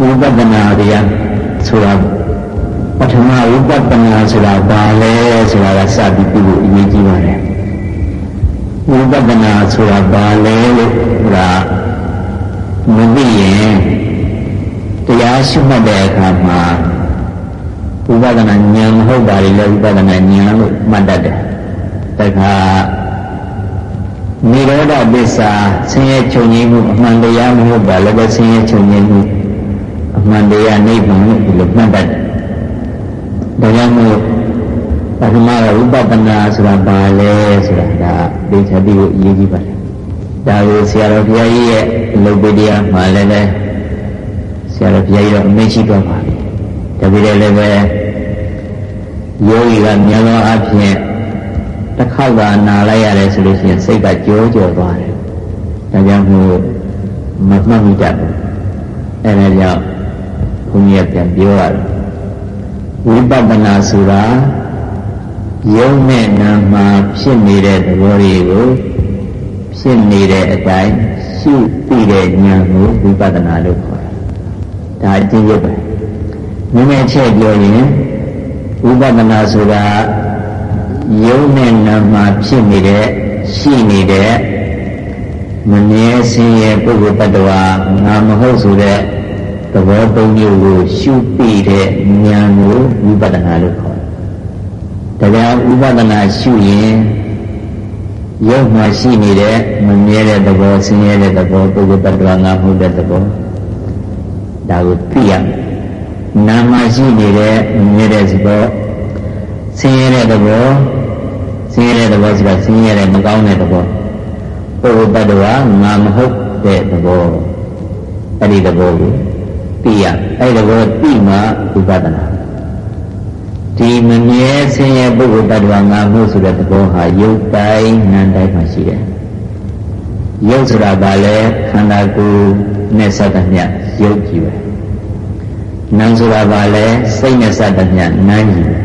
ဝိပဿနာတရားဆိုတာပထမဝိပဿနာဆိုတာဘာလဲဆိုတာကစပြီးပြီးဖို့အရေးကြီးပါတယ်ဝိပဿနာဆိုတာဘာလဲလို့ဆိုတာမသိရင်တရားရှိမှတ်တဲ့အခါမှာဝိပဿနာဉာဏ်မဟုတ်ပါလေလေဝိပဿနာဉာဏ်လို့မှတ်တတ်တယ်။ဒါကနိရောဓပစ္စာဆင်းရဲချုပ်ငြိမ်းမှုအမှန်တရားမဟုတ်ပါလည်းပဲဆင်းရဲချုပ်ငြိမ်းမှု အမှန်တရားနိဗ္ဗာန်လို့ဒီလိုမှတ်တတ်တယ်။ဒါကြောင့်မို့ပထမဝိပဿနာဆိုတာဘာလဲဆိုတာဒါသိချပြီးအရေးကြီးပါတယ်။ဒါကိုဆရာတော်ဘုရားကြီးရဲ့အလုပ်ပေးတရားမှာလည်းပဲဆရာတော်ဘုရားကြီးတော့အမရှိတော့ပါဘူး။ဒါပေမဲ့လည်းပဲယောဂီကများသောအားဖြင့်တစ်ခေါက်ကနာလိုက်ရတယ်ဆိုလို့ရှိရင်စိတ်ကကြောကြောသွားတယ်။ဒါကြောင့်မို့မမှတ်မိတတ်ဘူး။အဲဒါကြောင့်ဘု န်းကြီးကပြန်ပြောရတယ်။ဝိပဿနာဆိုတာယုံနဲ့နာမှာဖြစ်နေတဲ့သဘောတွေကိုဖြစ်နေတဲ့အတိုင်းရှုသိတဲ့ဉာဏ်ကိုဝိပဿနာလို့ခေါ်တယ်။ဒါအကျဉ်းချုပ်ပဲ။နည်းနည်းချက်ပြောရင်ဝိပဿနာဆိုတာယုံနဲ့နာမှာဖြစ်နေတဲ့ရှိနေတဲ့မမြဲစင်ရဲ့ပုဂ္ဂိုလ်တ attva ငါမဟုတ်ဆိုတဲ့ သဘောသုံးမျိုးကိုရှုပြီးတဲ့ဉာဏ်ကိုဝိပဿနာလို့ခေါ်တယ်။ဒါကြောင့်ဝိပဿနာရှုရင်ရုပ်မှာရှိနေတဲ့မမြဲတဲ့သဘောဆင်းရဲတဲ့သဘောပုဂ္ဂိုလ်တ attva ငါမဟုတ်တဲ့သဘောဒါကိုသိရမယ်။နာမှာရှိနေတဲ့မမြဲတဲ့သဘောဆင်းရဲတဲ့သဘောဆင်းရဲတဲ့သဘောဆိုတာဆင်းရဲတဲ့မကောင်းတဲ့သဘောပုဂ္ဂိုလ်တ attva ငါမဟုတ်တဲ့သဘောအဲ့ဒီသဘောကို သိရအဲ့ဒီသဘောသိမှဥပဒနာဒီမမြဲဆင်းရဲပုဂ္ဂိုလ်တ attva ငါမဟုတ်ဆိုတဲ့သဘောဟာယုတ်တိုင်းနံတိုင်းမှာရှိတယ်ယုတ်ဆိုတာကလည်းခန္ဓာကိုယ်နဲ့စသမျှယုတ်ကြည့်ပဲနံဆိုတာကလည်းစိတ်နဲ့စသမျှနံကြည့်ပဲ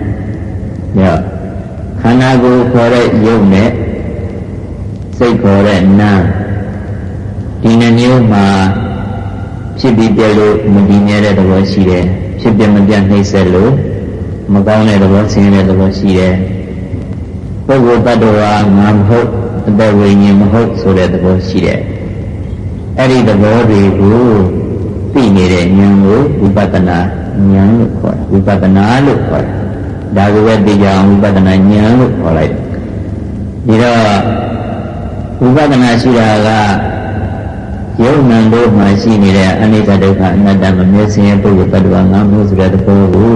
ညခန္ဓာကိုယ်ခေါ်တဲ့ယုတ်နဲ့စိတ်ခေါ်တဲ့နာဒီနှမျိုးမှာ ဖြစ်ပြီးပြလို့မတည်မြဲတဲ့သဘောရှိတယ်ဖြစ်ပြမပြနှိမ့်ဆက်လို့မကောင်းတဲ့သဘောဆင်းရဲတဲ့သဘောရှိတယ်ပုဂ္ဂိုလ်တ attva ငါမဟုတ်အတ္တဝိညာဉ်မဟုတ်ဆိုတဲ့သဘောရှိတယ်အဲ့ဒီသဘောတွေကိုသိနေတဲ့ဉာဏ်ကိုဝိပဿနာဉာဏ်လို့ခေါ်တယ်ဝိပဿနာလို့ခေါ်တယ်ဒါကိုပဲသိကြအောင်ဝိပဿနာဉာဏ်လို့ခေါ်လိုက်ဒီတော့ဝိပဿနာရှိတာက ယုံနံတို့မှရှိနေတဲ့အနိစ္စဒုက္ခအနတ္တမမြဲစင်ရဲ့ပုဂ္ဂိုလ်တ attva ငါမျိုးဆိုတဲ့သဘောကို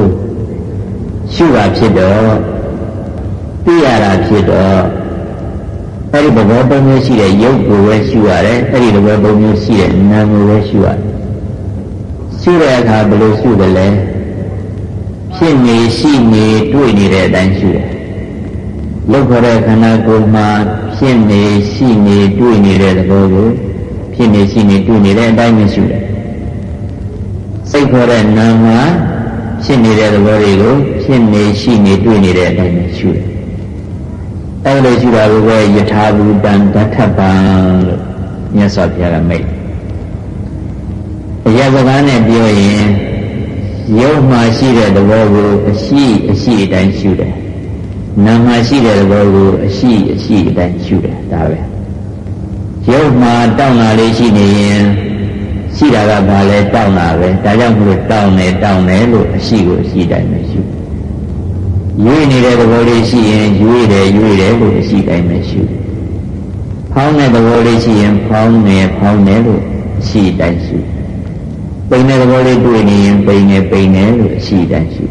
ရှုတာဖြစ်တော့သိရတာဖြစ်တော့အဲ့ဒီသဘောသုံးမျိုးရှိတဲ့ယုတ်ကိုပဲရှုရတယ်အဲ့ဒီသဘောသုံးမျိုးရှိတဲ့နာမ်ကိုပဲရှုရတယ်ရှုတဲ့အခါဘယ်လိုရှုတယ်လဲဖြစ်နေရှိနေတွေ့နေတဲ့အတိုင်းရှိတယ်။လောက်ခေါ်တဲ့ခန္ဓာကိုယ်မှာဖြစ်နေရှိနေတွေ့နေတဲ့သဘောကို ဖြစ်နေရှိနေတွေ့နေတဲ့အတိုင်းမရှိတယ်။စိတ်ခေါ်တဲ့နာမ်မှာဖြစ်နေတဲ့သဘောတွေကိုဖြစ်နေရှိနေတွေ့နေတဲ့အတိုင်းမရှိတယ်။အဲလိုရှိတာကိုပဲယထာဘူတံဓထပံလို့မြတ်စွာဘုရားကမိတ်။အရာစကားနဲ့ပြောရင်ရုပ်မှာရှိတဲ့သဘောကိုအရှိအရှိအတိုင်းရှုတယ်နာမ်မှာရှိတဲ့သဘောကိုအရှိအရှိအတိုင်းရှုတယ်ဒါပဲ ရုပ်မှာတောင်းတာလေးရှိနေရင်ရှိတာကဘာလဲတောင်းတာပဲဒါကြောင့်မလို့တောင်းတယ်တောင်းတယ်လို့အရှိကိုအရှိတိုင်းပဲရှုရွေးနေတဲ့သဘောလေးရှိရင်ရွေးတယ်ရွေးတယ်လို့အရှိတိုင်းပဲရှုဖောင်းတဲ့သဘောလေးရှိရင်ဖောင်းတယ်ဖောင်းတယ်လို့အရှိတိုင်းရှုပိန်တဲ့သဘောလေးတွေ့နေရင်ပိန်နေပိန်နေလို့အရှိတမ်းရှိ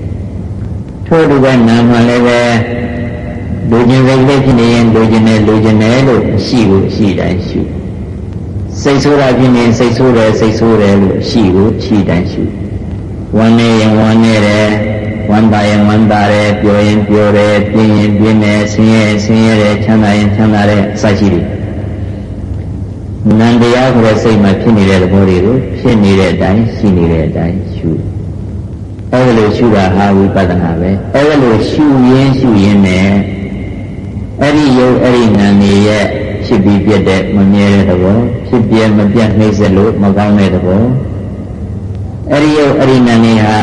ထို့တူပဲနာမလည်းပဲ လူချင်းစိတ်လေးဖြစ်နေရင်လူချင်းနဲ့လူချင်းနဲ့လို့အရှိကိုအရှိတမ်းရှိစိတ်ဆိုးတာဖြစ်နေစိတ်ဆိုးတယ်စိတ်ဆိုးတယ်လို့အရှိကိုအရှိတမ်းရှိဝမ်းနေရင်ဝမ်းနေတယ်ဝမ်းသာရင်ဝမ်းသာတယ်ပျော်ရင်ပျော်တယ်ပြင်းရင်ပြင်းတယ်ဆင်းရဲဆင်းရဲတယ်ချမ်းသာရင်ချမ်းသာတယ်အစရှိတယ်နန္တရားဆိုတဲ့စိတ်မှာဖြစ်နေတဲ့သဘောတွေကိုဖြစ်နေတဲ့အတိုင်းရှိနေတဲ့အတိုင်းရှုအဲလိုရှုတာဟာဝိပဿနာပဲအဲလိုရှုရင်းရှုရင်းနဲ့ အဲ့ဒီယုတ်အဲ့ဒီနာနေရဲ့ဖြစ်ပြီးပြတဲ့မမြဲတဲ့သဘောဖြစ်ပြမပြတ်နှိမ့်စက်လို့မကောင်းတဲ့သဘောအဲ့ဒီရုပ်အဲ့ဒီနာနေဟာ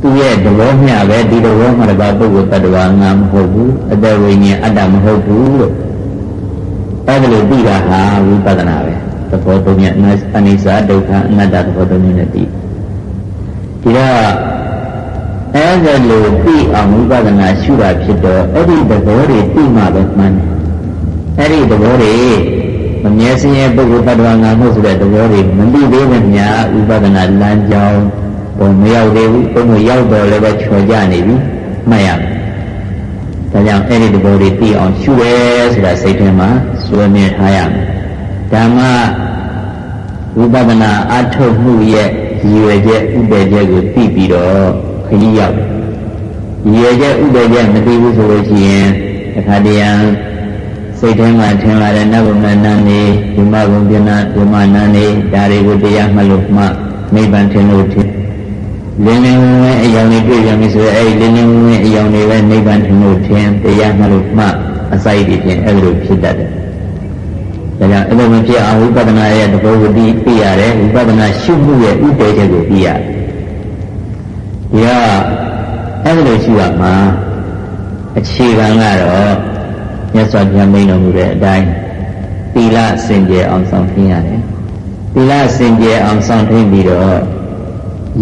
သူ့ရဲ့သဘောမျှပဲဒီသဘောမှတပါပုဂ္ဂိုလ်တ attva ငါမဟုတ်ဘူးအတဝိညာဉ်အတ္တမဟုတ်ဘူးလို့အဲ့ဒါလို့ပြီးတာဟာဝိပဿနာပဲသဘောသုံးညအနိစ္စဒုက္ခအနတ္တသဘောသုံးညနဲ့ပြီးဒီတော့ အဲ့ဒါလို့ပြီးအောင်ဝိပဿနာရှုတာဖြစ်တော့အဲ့ဒီသဘောတွေပြီးမှပဲမှန်တယ်အဲ့ဒီသဘောတွေမမြဲစင်းရဲ့ပုဂ္ဂိုလ်တ attva ငါမဟုတ်ဆိုတဲ့သဘောတွေမပြီးသေးမမြဝိပဿနာလမ်းကြောင်းဘုံမရောက်သေးဘူးဘုံမရောက်တော့လည်းပဲချော်ကြနေပြီမှတ်ရမယ်ဒါကြောင့်အဲ့ဒီသဘောတွေသိအောင်ရှုရဲဆိုတာစိတ်ထဲမှာစွဲမြဲထားရမယ်ဓမ္မဝိပဿနာအထုတ်မှုရဲ့ရည်ရွယ်ချက်ဥပ္ပေချက်ကိုသိပြီးတော့ ခရီးရောက်ရည်ရွယ်ချက်ဥပ္ပေချက်မသိဘူးဆိုလို့ရှိရင်အခါတရံစိတ်ထဲမှာထင်လာတဲ့နတ်ဘုံနာနေဒီမဘုံပြနာဒီမနာနေဒါတွေကိုတရားမှလို့မှနိဗ္ဗာန်ထင်လို့ထင်လင်းလင်းဝင်ဝင်အယောင်တွေတွေ့ပြန်ပြီဆိုရင်အဲ့ဒီလင်းလင်းဝင်ဝင်အယောင်တွေပဲနိဗ္ဗာန်ထင်လို့ထင်တရားမှလို့မှအစိုက်တွေဖြင့်အဲ့လိုဖြစ်တတ်တယ်ဒါကြောင့်အဲ့လိုမဖြစ်အောင်ဝိပဿနာရဲ့သဘောကိုသိသိရတယ်ဝိပဿနာရှုမှုရဲ့ဥဒေချက်ကိုသိရတယ်။ ဒီကအဲ့လိုရှုရမှာအခြေခံကတော့မြတ်စွာဘုရားမိန့်တော်မူတဲ့အတိုင်းသီလစင်ကြယ်အောင်ဆောင်ထင်းရတယ်။သီလစင်ကြယ်အောင်ဆောင်ထင်းပြီးတော့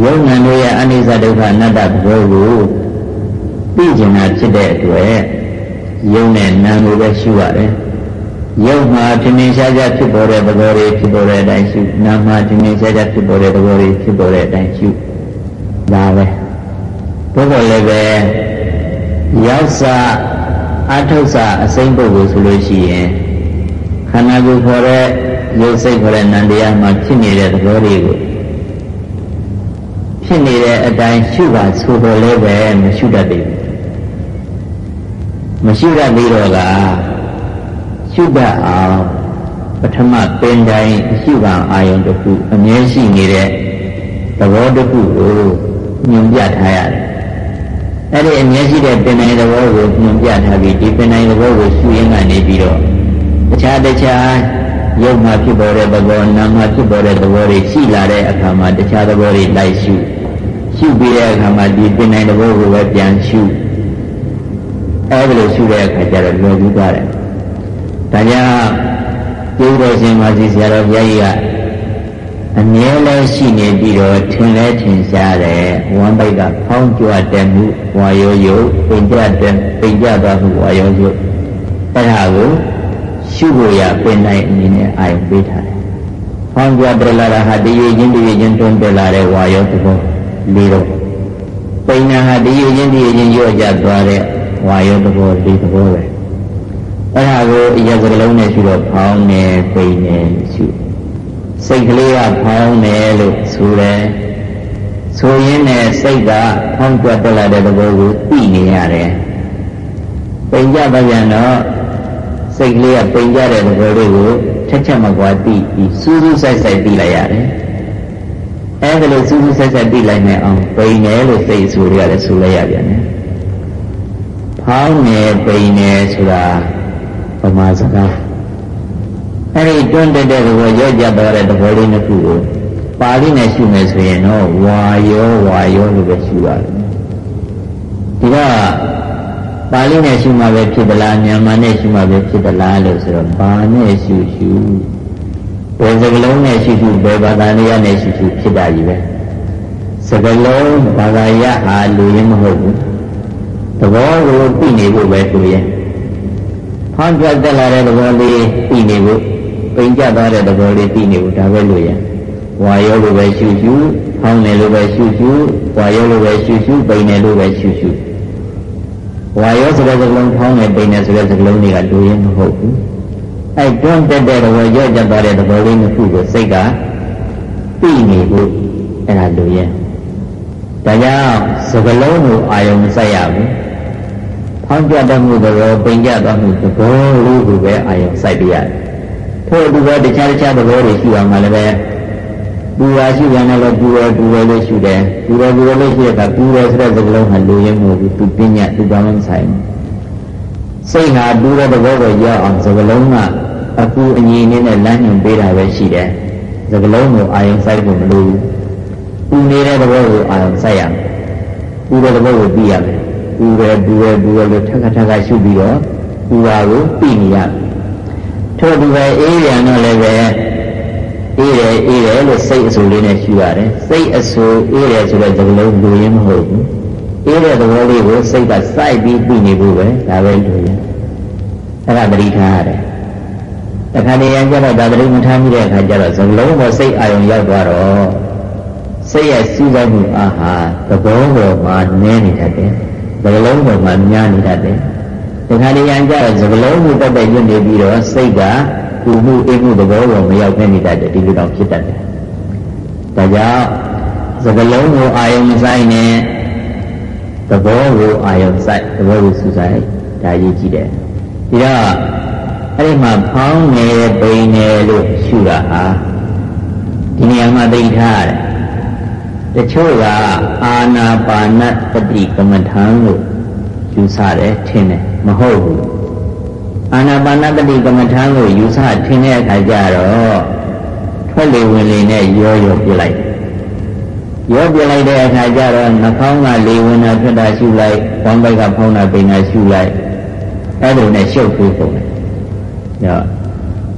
ယုံနာတို့ရဲ့အနိစ္စဒုက္ခအနတ္တသဘောကိုသိကျင်တာဖြစ်တဲ့အတွက်ယုံနဲ့နာကိုပဲရှုရတယ်။ရုပ်မှာထင်ထင်ရှားရှားဖြစ်ပေါ်တဲ့သဘောတွေဖြစ်ပေါ်တဲ့အတိုင်းရှုနာမ်မှာထင်ထင်ရှားရှားဖြစ်ပေါ်တဲ့သဘောတွေဖြစ်ပေါ်တဲ့အတိုင်းရှု ဒါပဲဘုရားလည်းပဲရောက်စာအထုတ်စာအစိမ့်ပုဂ္ဂိုလ်ဆိုလို့ရှိရင်ခန္ဓာကိုယ်ခေါ်တဲ့ရုပ်စိတ်ခေါ်တဲ့နံတရားမှာဖြစ်နေတဲ့သဘောတွေကိုဖြစ်နေတဲ့အတိုင်းရှုပါဆိုတော့လည်းပဲမရှုတတ်သေးဘူးမရှုတတ်သေးတော့ကရှုတတ်အောင်ပထမပင်တိုင်းအရှုခံအာယုံတစ်ခုအမြဲရှိနေတဲ့သဘောတစ်ခုကို ညွန်ပြထားရတယ်။အဲ့ဒီအမြဲရှိတဲ့ပင်တိုင်းသဘောကိုညွန်ပြထားပြီးဒီပင်တိုင်းသဘောကိုရှုရင်းကနေပြီးတော့တခြားတခြားရုပ်မှာဖြစ်ပေါ်တဲ့သဘောနာမ်မှာဖြစ်ပေါ်တဲ့သဘောတွေရှိလာတဲ့အခါမှာတခြားသဘောတွေလိုက်ရှုရှုပြီးတဲ့အခါမှာဒီပင်တိုင်းသဘောကိုပဲပြန်ရှုအဲ့ဒါလိုရှုတဲ့အခါကျတော့လွယ်ကူသွားတယ်ဒါကြောင့်ကျိုးတော်ရှင်မာစီဆရာတော်ဘုရားကြီးက အမြဲလဲရှိနေပြီးတော့ထင်လဲထင်ရှားတယ်ဝမ်းပိုက်ကဖောင်းကြွတဲ့မှုဝါယောယုပိန်ကြတဲ့ပိန်ကြသွားမှုဝါယောယုအဲ့ဒါကိုရှုဖို့ရပင်တိုင်းအနေနဲ့အာရုံပေးထားတယ်။ဖောင်းကြပြလာတာဟာတည်ရခြင်းတည်ရခြင်းတွန်းပြလာတဲ့ဝါယောသဘောလေးတော့ပိန်နာဟာတည်ရခြင်းတည်ရခြင်းရော့ကြသွားတဲ့ဝါယောသဘောလေးသဘောပဲ။အဲ့ဒါကိုအရာစကလုံးနဲ့ရှိတော့ဖောင်းနေပိန်နေရှိ စိတ်ကလေးကဖောင်းနေလို့ဆိုတယ်ဆိုရင်းနဲ့စိတ်ကဖောင်းကြွတက်လာတဲ့သဘောကိုသိနေရတယ်ပိန်ကြပါပြန်တော့စိတ်ကလေးကပိန်ကြတဲ့သဘောလေးကိုချက်ချက်မကွာသိပြီးစူးစူးဆိုင်ဆိုင်သိလိုက်ရတယ်အဲ့ဒါလို့စူးစူးဆိုင်ဆိုင်သိလိုက်နိုင်အောင်ပိန်နေလို့စိတ်ဆိုရတယ်ဆိုလိုက်ရပြန်တယ်ဖောင်းနေပိန်နေဆိုတာပမာစကား အဲ့ဒီတွန်းတက်တဲ့သဘောရောကြသွားတဲ့သဘောလေးနှစ်ခုကိုပါဠိနဲ့ရှုမယ်ဆိုရင်တော့ဝါယောဝါယောလို့ပဲရှုရတယ်ဒီကပါဠိနဲ့ရှုမှပဲဖြစ်သလားမြန်မာနဲ့ရှုမှပဲဖြစ်သလားလို့ဆိုတော့ဘာနဲ့ရှုရှုဘယ်စကလုံးနဲ့ရှုရှုဘယ်ဘာသာတရားနဲ့ရှုရှုဖြစ်တာကြီးပဲစကလုံးဘာသာရဟာလူရင်းမဟုတ်ဘူးသဘောကိုသိနေဖို့ပဲသူရဲ့ဟောပြတက်လာတဲ့သဘောလေးသိနေဖို့ ပိန်ကြသွားတဲ့သဘောလေးသိနေဖို့ဒါပဲလို့ရဝါရောလိုပဲရှုရှုဟောင်းနေလိုပဲရှုရှုဝါရောလိုပဲရှုရှုပိန်နေလိုပဲရှုရှုဝါရောဆိုတဲ့စကလုံးဖောင်းနေပိန်နေဆိုတဲ့စကလုံးတွေကလူရင်းမဟုတ်ဘူးအဲ့တွန်းတက်တဲ့သဘောရော့ကြသွားတဲ့သဘောလေးနှစ်ခုကိုစိတ်ကသိနေဖို့အဲ့ဒါလူရင်းဒါကြောင့်စကလုံးကိုအာယုံမစိုက်ရဘူးဖောင်းပြတတ်မှုသဘောပိန်ကြသွားမှုသဘောလေးကိုပဲအာရုံစိုက်ပြရတယ်။ ထို့အတူပဲတခြားတခြားသဘောတွေရှိအောင်လည်းပဲပူရာရှိရင်လည်းပူရပူရလေးရှိတယ်။ပူရပူရလေးရှိတဲ့အခါပူရဆိုတဲ့သဘောဟာလူရင်းမှုသူပညာသူဘာမှမဆိုင်ဘူး။စိတ်ဟာပူရသဘောကိုရောက်အောင်သဘောလုံးကအပူအငြိနဲ့လမ်းညွှန်ပေးတာပဲရှိတယ်။စကလုံးကိုအာယုံစိုက်ဖို့မလိုဘူးပူနေတဲ့သဘောကိုအာရုံစိုက်ရမယ်ပူတဲ့သဘောကိုသိရမယ်ပူတယ်ပူတယ်ပူတယ်လို့ထက်ခါထက်ခါရှုပြီးတော့ပူတာကိုသိနေရမယ် ထို့ဒီပဲအေးပြန်တော့လည်းပဲအေးတယ်အေးတယ်လို့စိတ်အဆူလေးနဲ့ရှုရတယ်စိတ်အဆူအေးတယ်ဆိုတဲ့သဘောလုံးလူရင်းမဟုတ်ဘူးအေးတဲ့သဘောလေးကိုစိတ်ကစိုက်ပြီးသိနေဖို့ပဲဒါပဲလူရင်းအဲ့ဒါသတိထားရတယ်တခါတည်းရကြတော့ဒါသတိမထားမိတဲ့အခါကျတော့သလုံးပေါ်စိတ်အာရုံရောက်သွားတော့စိတ်ရဲ့စူးစိုက်မှုအားဟာသဘောပေါ်မှာနည်းနေတတ်တယ်။သကလုံးပေါ်မှာများနေတတ်တယ်။ ဒီခါလေးရန်ကြတော့သကလုံးမှုတက်တဲ့ညွတ်နေပြီးတော့စိတ်ကပူမှုအိမ်မှုသဘောပေါ်မရောက်နေတတ်တယ်ဒီလိုတော့ဖြစ်တတ်တယ်။ဒါကြောင့်သကလုံးကိုအာယုံမဆိုင်နဲ့သဘောကိုအာယုံဆိုင်သဘောကိုစူးစိုက်ဒါရေးကြည့်တယ်။ဒီတော့အဲ့ဒီမှာဖောင်းနေပိန်နေလို့ရှုတာဟာဒီနေရာမှာသိထားရတယ်တချို့ကအာနာပါနပတိကမ္မထံလို့ ယူဆတယ်ထင်တယ်မဟုတ်ဘူးအာနာပါနပတိကမ္မထံလို့ယူဆထင်တဲ့အခါကျတော့ထွက်လေဝင်လေနဲ့ရောရောပြလိုက်ရောပြလိုက်တဲ့အခါကျတော့နှာခေါင်းကလေဝင်တာထွက်တာရှုလိုက်၊ဘောင်းဘက်ကဖုံးတာပိန်တာရှုလိုက်အဲ့လိုနဲ့ရှုပ်ပြီးပုံတယ်။ည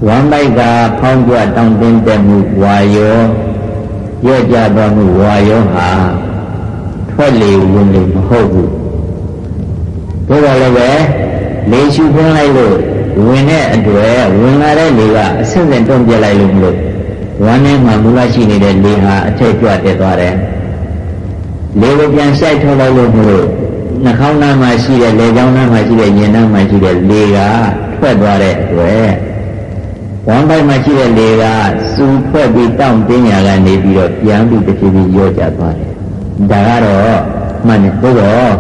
ဝမ်းဘက်ကဖောင်းပြတောင်းတင်းတဲ့မှုဝါယောရော့ကြသွားမှုဝါယောဟာထွက်လေဝင်လေမဟုတ်ဘူး ဒါတော့လည်းပဲလေရှုခွင်းလိုက်လို့ဝင်တဲ့အတွေ့ဝင်လာတဲ့လေကအဆင့်ဆင့်တွန်းပြလိုက်လို့မလို့ဝမ်းထဲမှာမူလရှိနေတဲ့လေဟာအထက်ကြွတက်သွားတယ်လေကိုပြန်ဆိုင်ထုတ်လိုက်လို့မလို့နှာခေါင်းသားမှာရှိတဲ့လေကြောင်းသားမှာရှိတဲ့ရင်သားမှာရှိတဲ့လေကထွက်သွားတဲ့အတွက်ဝမ်းပိုက်မှာရှိတဲ့လေကစူထွက်ပြီးတောင့်တင်းညာကနေပြီးတော့ပြန်ပြီးတစ်ဖြည်းဖြည်းရော့ကျသွားတယ်ဒါကတော့မှန်တယ်ဘုရား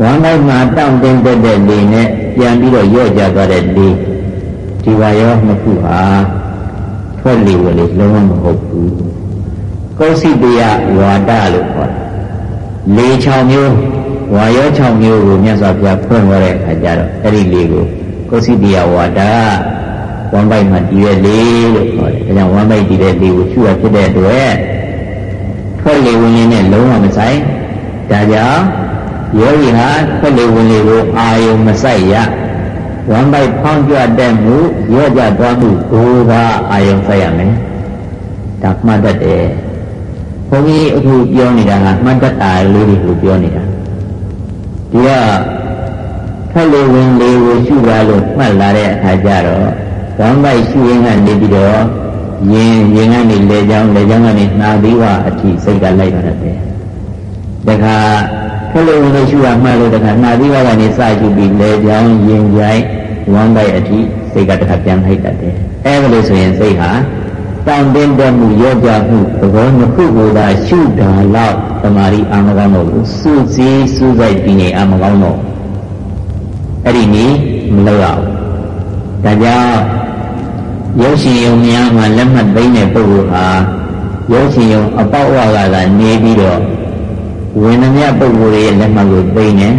ဝမ်းပိုက်မှာတောင့်တင်းတဲ့လေနဲ့ပြန်ပြီးတော့ရော့ကျသွားတဲ့လေဒီပါရောနှစ်ခုဟာထွက်လေဝလေလုံးဝမဟုတ်ဘူးကောစိတယဝါဒလို့ခေါ်တယ်လေ6မျိုးဝါရော6မျိုးကိုမြတ်စွာဘုရားဖွင့်ဟောတဲ့အခါကျတော့အဲ့ဒီလေကိုကောစိတယဝါဒဝမ်းပိုက်မှာတည်ရလေလို့ခေါ်တယ်။ဒါကြောင့်ဝမ်းပိုက်တည်တဲ့လေကိုရှုရဖြစ်တဲ့အတွက်ထွက်လေဝင်ရင်နဲ့လုံးဝမဆိုင်။ဒါကြောင့် ယောဂီဟာထွက်လေဝင်လေကိုအာယုံမဆိုင်ရ။ဝမ်းပိုက်ဖောင်းကြွတဲ့မှုရော့ကြသွားမှုကိုယ်ကအာယုံဆိုင်ရမယ်။ဒါမှတ်တတ်တယ်။ဘုန်းကြီးအခုပြောနေတာကမှတ်တတ်တာလေးတွေကိုပြောနေတာ။ဒီကထွက်လေဝင်လေကိုရှုပါလို့မှတ်လာတဲ့အခါကျတော့ဝမ်းပိုက်ရှုရင်းကနေပြီးတော့ရင်ရင်ကနေလေကြောင်းလေကြောင်းကနေနှာသီးဝအထိစိတ်ကလိုက်တော့တယ်။တခါ ခလို့လို့ရှုရမှလို့တခါနှာသီးဝကနေစရှုပြီးလေကြောင်းရင်ကြိုက်ဝမ်းပိုက်အထိစိတ်ကတခါပြန်လိုက်တတ်တယ်။အဲလိုဆိုရင်စိတ်ဟာတောင်းတင်းတဲ့မှုရောကြမှုသဘောနှစ်ခုကိုသာရှုတာလောက်သမာဓိအာမကောင်းတော့ဘူးစူးစီးစူးစိုက်ပြီးနေအာမကောင်းတော့အဲ့ဒီနည်းမလုပ်ရဘူး။ဒါကြောင့်ရုပ်ရှင်ယုံများမှာလက်မှတ်သိမ်းတဲ့ပုဂ္ဂိုလ်ဟာရုပ်ရှင်ယုံအပေါက်ဝါကသာနေပြီးတော့ ဝိနည်းမြပုဂ္ဂိုလ်ရဲ့လက်မှတ်ကိုသိမ်းတယ်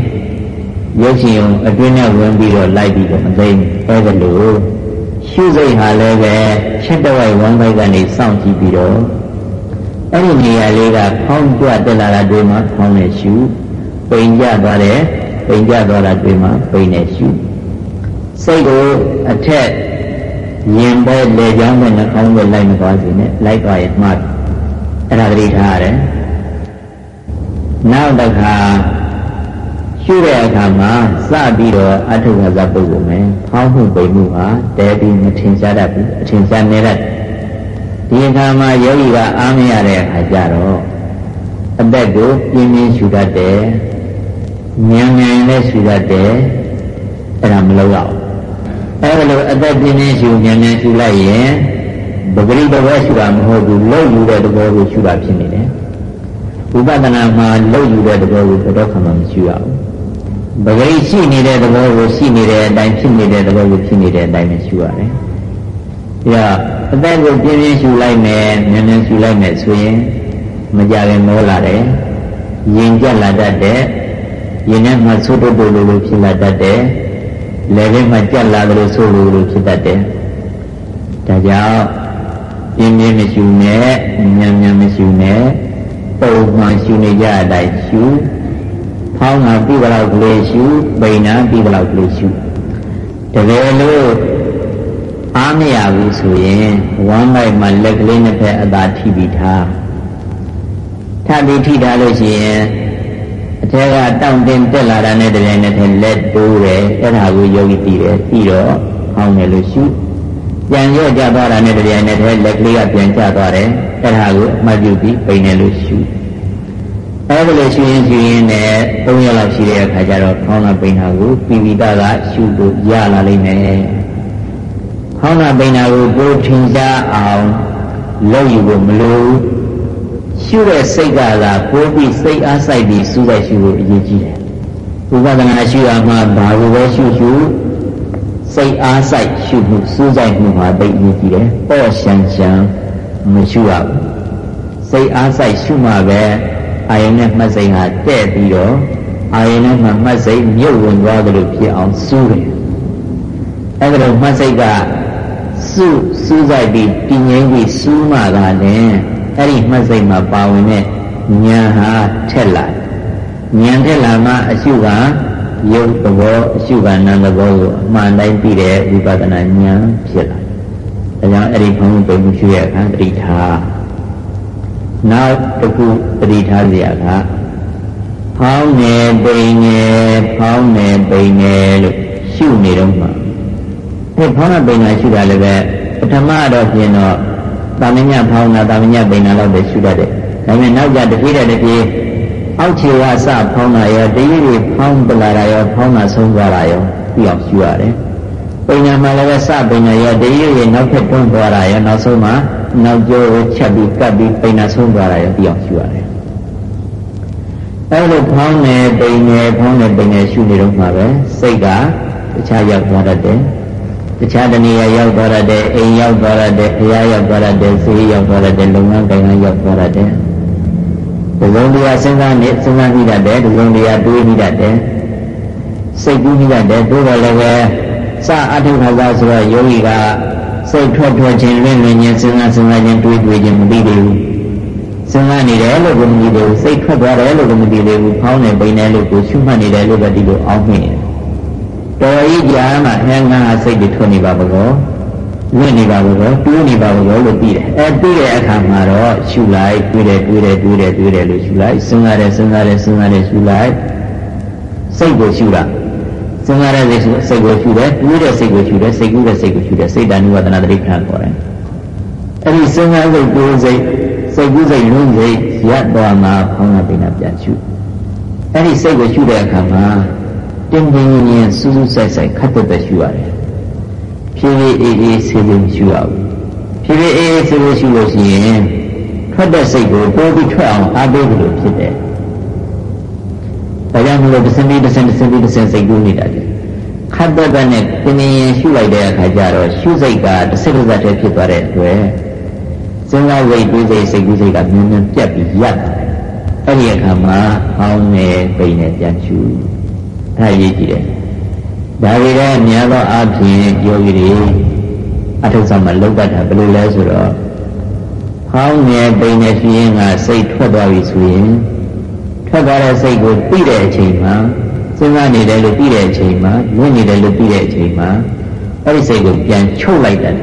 ရုပ်ရှင်ယုံအတွင်းနဲ့ဝင်ပြီးတော့လိုက်ပြီးတော့မသိမ်းအဲဒါလို့ရှုစိတ်ဟာလည်းပဲချက်တဝိုက်ဝမ်းဘိုက်ကနေစောင့်ကြည့်ပြီးတော့အဲ့ဒီနေရာလေးကဖောင်းကြွတက်လာတာတွေ့မှဖောင်းနေရှုပိန်ကြသွားတယ်ပိန်ကြသွားတာတွေ့မှပိန်နေရှုစိတ်ကိုအထက်ရင်ပဲလေချောင်းနဲ့နှာခေါင်းပဲလိုက်မသွားစေနဲ့လိုက်သွားရင်မှားအဲ့ဒါသတိထားရတယ် နောက်တစ်ခါရှုတဲ့အခါမှာစပြီးတော့အထုခါဇပုဂ္ဂိုလ်မယ်ဖောင်းမှုပိမှုဟာတဲပြီးမထင်ရှားတတ်ဘူးအထင်ရှားနေတတ်ဒီအခါမှာယောဂီကအားမရတဲ့အခါကျတော့အသက်ကိုပြင်းပြင်းရှုတတ်တယ်ဉာဏ်ဉာဏ်နဲ့ရှုတတ်တယ်အဲ့ဒါမလုပ်ရဘူးအဲလိုအသက်ပြင်းပြင်းရှူဉာဏ်နဲ့ရှူလိုက်ရင်ပဂရိတဘောရှူတာမဟုတ်ဘူးလှုပ်ယူတဲ့တဘောကိုရှူတာဖြစ်နေတယ် ဝိပဿနာမှာလှုပ်ယူတဲ့တဘောကိုဘယ်တော့မှမရှူရဘူးပဂရိရှိနေတဲ့တဘောကိုရှိနေတဲ့အတိုင်းဖြစ်နေတဲ့တဘောကိုဖြစ်နေတဲ့အတိုင်းပဲရှူရတယ်။ဒါအသက်ကိုပြင်းပြင်းရှူလိုက်မယ်ဉာဏ်နဲ့ရှူလိုက်မယ်ဆိုရင်မကြခင်မောလာတယ်။ရင်ကြက်လာတတ်တဲ့ရင်ထဲမှာသိုးတုတ်တုတ်လိုဖြစ်လာတတ်တဲ့လည်းပဲမှကြက်လာတယ်လို့ဆိုလို့လို့ဖြစ်တတ်တယ်။ဒါကြောင့်ပြင်းပြင်းမရှုနဲ့ညံ့ညံ့မရှုနဲ့ ပုံမှန်ရှုနေကြတဲ့အတိုင်းရှုဖောင်းတာပြီးတော့ကလေးရှုပိန်တာပြီးတော့ကလေးရှုတကယ်လို့အားမရဘူးဆိုရင်ဝမ်းလိုက်မှလက်ကလေးနှစ်ဖက်အသာထိပြီးထားထပ်ပြီးထိထားလို့ရှိရင်အထက်ကတောင့်တင်တက်လာတာနဲ့တပြိုင်နက်တည်းလက်တိုးတယ်အဲ့ဒါကိုယောဂီသိတယ်ပြီးတော့ဟောင်းတယ်လို့ရှု ပြန်ရော့ကြသွားတာနဲ့တပြိုင်နက်တည်းလက်ကလေးကပြန်ကျသွားတယ်အဲ့ဒါကိုအမှတ်ပြုပြီးပိန်တယ်လို့ရှုအဲ့ဒါလို့ရှုရင်ရှုရင်နဲ့၃ရက်လောက်ရှိတဲ့အခါကျတော့ခေါင်းလာပိန်တာကိုပြီးပြီးသားကရှုလို့ရလာလိမ့်မယ်ခေါင်းလာပိန်တာကိုကိုထင်ရှားအောင်လုပ်ယူဖို့မလိုရှုတဲ့စိတ်ကလာကိုပြီးစိတ်အားဆိုင်ပြီးစူးစိုက်ရှုဖို့အရေးကြီးတယ်ဝိပဿနာရှုရမှာဘာလိုပဲရှုရှု စိတ်အားဆိုင်ရှုမှုစူးစိုက်မှုမှာသိအရေးကြီးတယ်ပေါ့ရှမ်းရှမ်းမရှုရဘူးစိတ်အားဆိုင်ရှုမှပဲအာယုန်နဲ့မှတ်စိတ်ဟာတဲ့ပြီးတော့အာယုန်နဲ့မှမှတ်စိတ်မြုပ်ဝင်သွားတယ်လို့ဖြစ်အောင်စူးတယ်အဲ့ဒါလို့မှတ်စိတ်ကစုစူးစိုက်ပြီးပြင်းငိမ့်ပြီးစူးမှသာလည်းအဲ့ဒီမှတ်စိတ်မှာပါဝင်တဲ့ဉာဏ်ဟာထက်လာဉာဏ်ထက်လာမှအရှုက ရုပ်သဘောအရှုကနာမ်သဘောကိုအမှန်တိုင်းပြီးတဲ့ဝိပဿနာဉာဏ်ဖြစ်လာဒါကြောင့်အဲ့ဒီဘုံပုံမှုရှိရဲ့အခါတတိထားနောက်တစ်ခုတတိထားစရာကဖောင်းနေပိန်နေဖောင်းနေပိန်နေလို့ရှုနေတော့မှအဲဖောင်းနေပိန်နေရှုတာလည်းပဲပထမတော့ပြင်တော့တာမညဖောင်းတာတာမညပိန်တာလောက်ပဲရှုတတ်တယ်ဒါပေမဲ့နောက်ကြတပြေးတဲ့တပြေး အောက်ခြေကစဖောင်းတာရောတရေတွေဖောင်းပလာတာရောဖောင်းတာဆုံးသွားတာရောပြီးအောင်ရှုရတယ်ပိန်ညာမှာလည်းပဲစပိန်ညာရောတရေတွေနောက်ထပ်တွန်းသွားတာရောနောက်ဆုံးမှာနောက်ကျောကိုချက်ပြီးကပ်ပြီးပိန်နာဆုံးသွားတာရောပြီးအောင်ရှုရတယ်အဲလိုဖောင်းနေပိန်နေဖောင်းနေပိန်နေရှုနေတော့မှာပဲစိတ်ကတခြားရောက်သွားတတ်တယ်တခြားတနည်းရောက်သွားတဲ့အိမ်ရောက်သွားတဲ့ဘုရားရောက်သွားတဲ့ဈေးရောက်သွားတဲ့လုပ်ငန်းကိုင်ငန်းရောက်သွားတဲ့ ဒီလိုတရားစဉ်းစားနေစဉ်းစားမိတတ်တယ်ဒီလိုတရားတွေးမိတတ်တယ်စိတ်ကူးမိတတ်တယ်တို့တော့လည်းပဲစအထုခါသာဆိုတော့ယောဂီကစိတ်ထွက်ထွက်ခြင်းလွင့်လွင့်ခြင်းစဉ်းစားစဉ်းစားခြင်းတွေးတွေးခြင်းမသိသေးဘူးစဉ်းစားနေတယ်လို့ကိုမသိသေးဘူးစိတ်ထွက်သွားတယ်လို့ကိုမသိသေးဘူးဖောင်းနေပိန်နေလို့ကိုရှုမှတ်နေတယ်လို့ပဲဒီလိုအောင်းမိနေတယ်တော်ဤကြာမှအင်္ဂါစိတ်တွေထွက်နေပါဘကော လွင့်နေပါဘကောတွေးနေပါဘကောလို့ပြီးတယ်အဲပြီးတဲ့အခါမှာတော့ရှုလိုက်တွေးတယ်တွေးတယ်တွေးတယ်တွေးတယ်လို့ရှုလိုက်စဉ်းစားတယ်စဉ်းစားတယ်စဉ်းစားတယ်ရှုလိုက်စိတ်ကိုရှုတာစဉ်းစားတဲ့စိတ်ကိုရှုတယ်တွေးတဲ့စိတ်ကိုရှုတယ်စိတ်ကူးတဲ့စိတ်ကိုရှုတယ်စိတ်တဏှုဝဒနာတိဋ္ဌာန်ခေါ်တယ်အဲဒီစဉ်းစားစိတ်တွေးစိတ်စိတ်ကူးစိတ်လုံးစိတ်ရပ်သွားမှာဖောင်းတာပိဏပြန်ရှုအဲဒီစိတ်ကိုရှုတဲ့အခါမှာတင်းတင်းရင်းစူးစူးဆိုင်ဆိုင်ခတ်သက်သက်ရှုရတယ် ဖြည်းဖြည်းအေးအေးဆေးဆေးရှုရဘူးဖြည်းဖြည်းအေးအေးဆေးဆေးရှုလို့ရှိရင်ထွက်တဲ့စိတ်ကိုပိုးပြီးထွက်အောင်အားပေးလို့ဖြစ်တယ်ဒါကြောင့်မလို့တစ်စင်းပြီးတစ်စင်းတစ်စင်းပြီးတစ်စင်းစိတ်ကူးနေတာတယ်ခတ်သက်သက်နဲ့တင်းတင်းရင်းရှုလိုက်တဲ့အခါကျတော့ရှုစိတ်ကတစ်စိတ်တစ်စက်တည်းဖြစ်သွားတဲ့အတွက်စဉ်းစားစိတ်တွေးစိတ်စိတ်ကူးစိတ်ကမြင်းမြင်းပြတ်ပြီးရပ်အဲ့ဒီအခါမှာဟောင်းနေပိန်နေပြန်ရှုအဲ့ရေးကြည့်တယ် ဒါတွေလည်းများသောအားဖြင့်ယောဂီတွေအထုဆံမှာလောက်တတ်တာဘယ်လိုလဲဆိုတော့ဟောင်းနေပိန်နေဖြစ်ရင်ကစိတ်ထွက်သွားပြီဆိုရင်ထွက်သွားတဲ့စိတ်ကိုပြီးတဲ့အချိန်မှာစဉ်းစားနေတယ်လို့ပြီးတဲ့အချိန်မှာလွင့်နေတယ်လို့ပြီးတဲ့အချိန်မှာအဲ့ဒီစိတ်ကိုပြန်ချုပ်လိုက်တယ်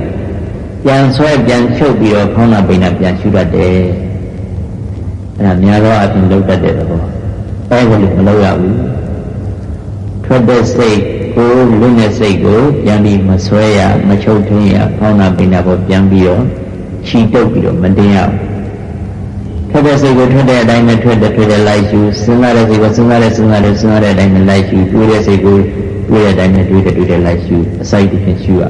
ပြန်ဆွဲပြန်ချုပ်ပြီးတော့ခေါင်းနာပိန်နာပြန်ရှုတတ်တယ်အဲ့ဒါများသောအားဖြင့်လောက်တတ်တဲ့သဘောအဲ့ဒါလို့မလုပ်ရဘူးထွက်တဲ့စိတ် ကိုလွတ်တဲ့စိတ်ကိုပြန်ပြီးမဆွဲရမချုပ်ထင်းရဖောင်းနာပိနာပေါ်ပြန်ပြီးတော့ချီတုပ်ပြီးတော့မတင်ရဘူးထွက်တဲ့စိတ်ကိုထွက်တဲ့အတိုင်းနဲ့ထွက်တဲ့ထွက်တဲ့လိုက်ရှုစဉ်းစားတဲ့စိတ်ကိုစဉ်းစားတဲ့စဉ်းစားတဲ့စဉ်းစားတဲ့အတိုင်းနဲ့လိုက်ရှုတွေးတဲ့စိတ်ကိုတွေးတဲ့အတိုင်းနဲ့တွေးတဲ့တွေးတဲ့လိုက်ရှုအစိုက်တစ်ဖြင့်ရှုရ